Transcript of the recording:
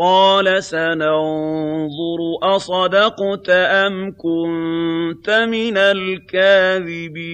قَالَ سَنَنظُرُ أَصَدَقْتَ أَمْ كُنتَ مِنَ الْكَاذِبِينَ